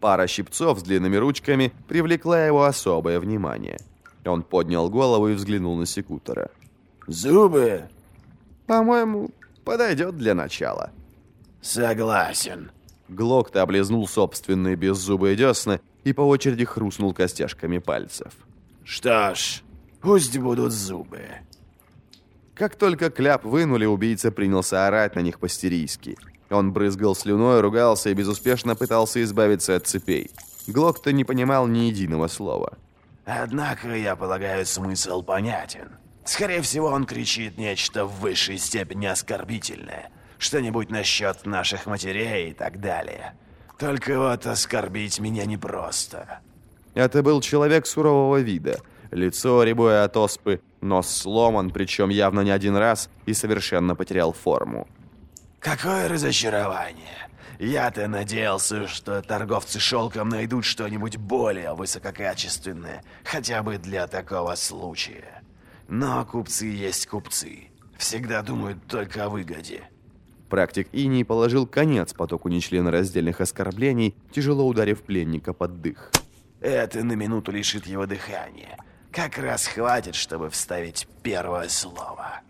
Пара щипцов с длинными ручками привлекла его особое внимание. Он поднял голову и взглянул на секутора. «Зубы?» «По-моему, подойдет для начала». «Согласен». Глокта облизнул собственные беззубые десны и по очереди хрустнул костяшками пальцев. «Что ж, пусть будут зубы». Как только кляп вынули, убийца принялся орать на них по-стерийски. Он брызгал слюной, ругался и безуспешно пытался избавиться от цепей. Глок-то не понимал ни единого слова. «Однако, я полагаю, смысл понятен. Скорее всего, он кричит нечто в высшей степени оскорбительное. Что-нибудь насчет наших матерей и так далее. Только вот оскорбить меня непросто». Это был человек сурового вида. Лицо рябое от оспы, Нос сломан, причем явно не один раз, и совершенно потерял форму. Какое разочарование! Я-то надеялся, что торговцы шелком найдут что-нибудь более высококачественное, хотя бы для такого случая. Но купцы есть купцы. Всегда думают только о выгоде. Практик Иней положил конец потоку нечленораздельных оскорблений, тяжело ударив пленника под дых. Это на минуту лишит его дыхания. Как раз хватит, чтобы вставить первое слово.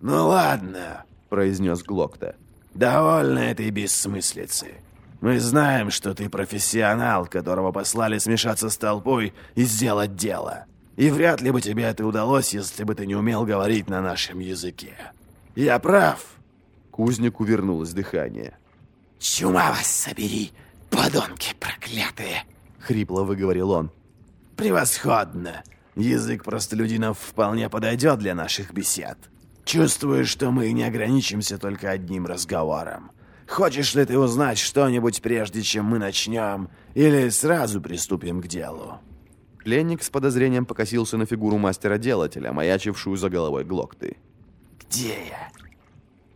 «Ну ладно», — произнес Глокта. «Довольно этой бессмыслицы. Мы знаем, что ты профессионал, которого послали смешаться с толпой и сделать дело. И вряд ли бы тебе это удалось, если бы ты не умел говорить на нашем языке. Я прав?» Кузнику вернулось дыхание. «Чума вас собери, подонки проклятые!» — хрипло выговорил он. «Превосходно! Язык простолюдинов вполне подойдет для наших бесед. Чувствую, что мы не ограничимся только одним разговором. Хочешь ли ты узнать что-нибудь, прежде чем мы начнем, или сразу приступим к делу?» Пленник с подозрением покосился на фигуру мастера-делателя, маячившую за головой Глокты. «Где я?»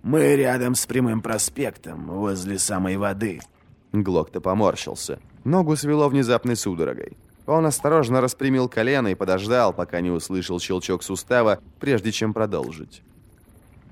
«Мы рядом с прямым проспектом, возле самой воды». Глокта поморщился. Ногу свело внезапной судорогой. Он осторожно распрямил колено и подождал, пока не услышал щелчок сустава, прежде чем продолжить.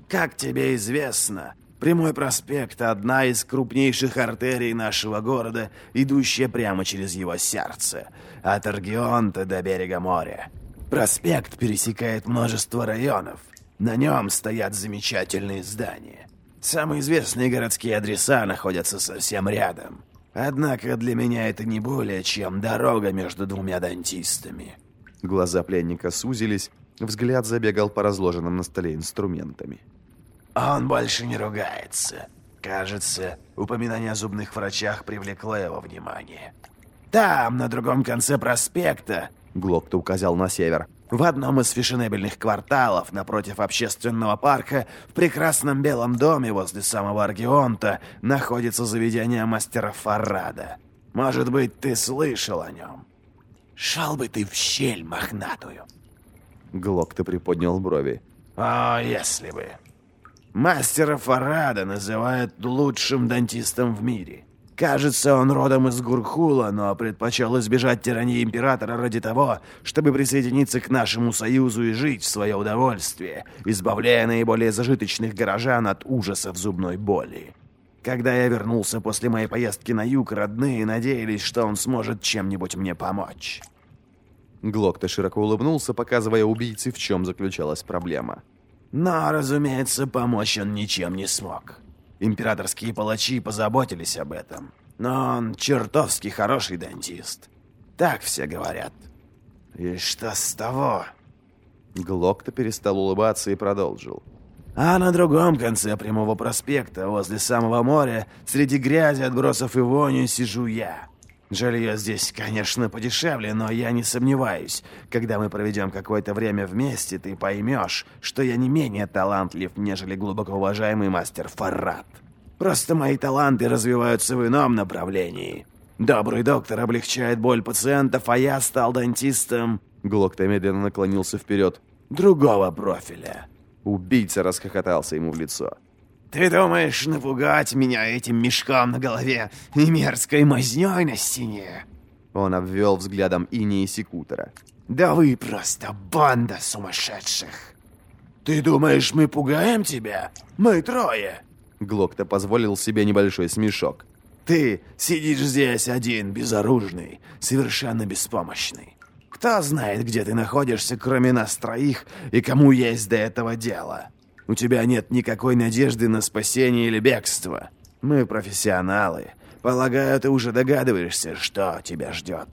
«Как тебе известно, Прямой проспект – одна из крупнейших артерий нашего города, идущая прямо через его сердце, от Аргионта до берега моря. Проспект пересекает множество районов. На нем стоят замечательные здания. Самые известные городские адреса находятся совсем рядом. Однако для меня это не более чем дорога между двумя дантистами». Глаза пленника сузились, взгляд забегал по разложенным на столе инструментами. «Он больше не ругается. Кажется, упоминание о зубных врачах привлекло его внимание. Там, на другом конце проспекта, Глокта указал на север, в одном из фешенебельных кварталов напротив общественного парка в прекрасном белом доме возле самого Аргионта находится заведение мастера Фаррада. Может быть, ты слышал о нем? Шел бы ты в щель мохнатую. Глокта приподнял брови. О, если бы. Мастера Фаррада называют лучшим дантистом в мире. Кажется, он родом из Гурхула, но предпочел избежать тирании императора ради того, чтобы присоединиться к нашему союзу и жить в свое удовольствие, избавляя наиболее зажиточных горожан от ужасов зубной боли. Когда я вернулся после моей поездки на юг, родные надеялись, что он сможет чем-нибудь мне помочь. Глокта широко улыбнулся, показывая убийце, в чем заключалась проблема. Но, разумеется, помочь он ничем не смог. Императорские палачи позаботились об этом. Но он чертовски хороший дантист. Так все говорят. И что с того? Глокта перестал улыбаться и продолжил. А на другом конце прямого проспекта, возле самого моря, среди грязи, отбросов и вони, сижу я. Жилье здесь, конечно, подешевле, но я не сомневаюсь. Когда мы проведем какое-то время вместе, ты поймешь, что я не менее талантлив, нежели глубоко уважаемый мастер Фаррат. Просто мои таланты развиваются в ином направлении. Добрый доктор облегчает боль пациентов, а я стал дантистом...» Глокта медленно наклонился вперед. «Другого профиля». Убийца расхохотался ему в лицо. «Ты думаешь напугать меня этим мешком на голове и мерзкой мазнёй на стене?» Он обвел взглядом Ини и Секутора. «Да вы просто банда сумасшедших!» «Ты думаешь, мы пугаем тебя? Мы трое!» Глокта позволил себе небольшой смешок. Ты сидишь здесь один, безоружный, совершенно беспомощный. Кто знает, где ты находишься, кроме нас троих, и кому есть до этого дело? У тебя нет никакой надежды на спасение или бегство. Мы профессионалы. Полагаю, ты уже догадываешься, что тебя ждет.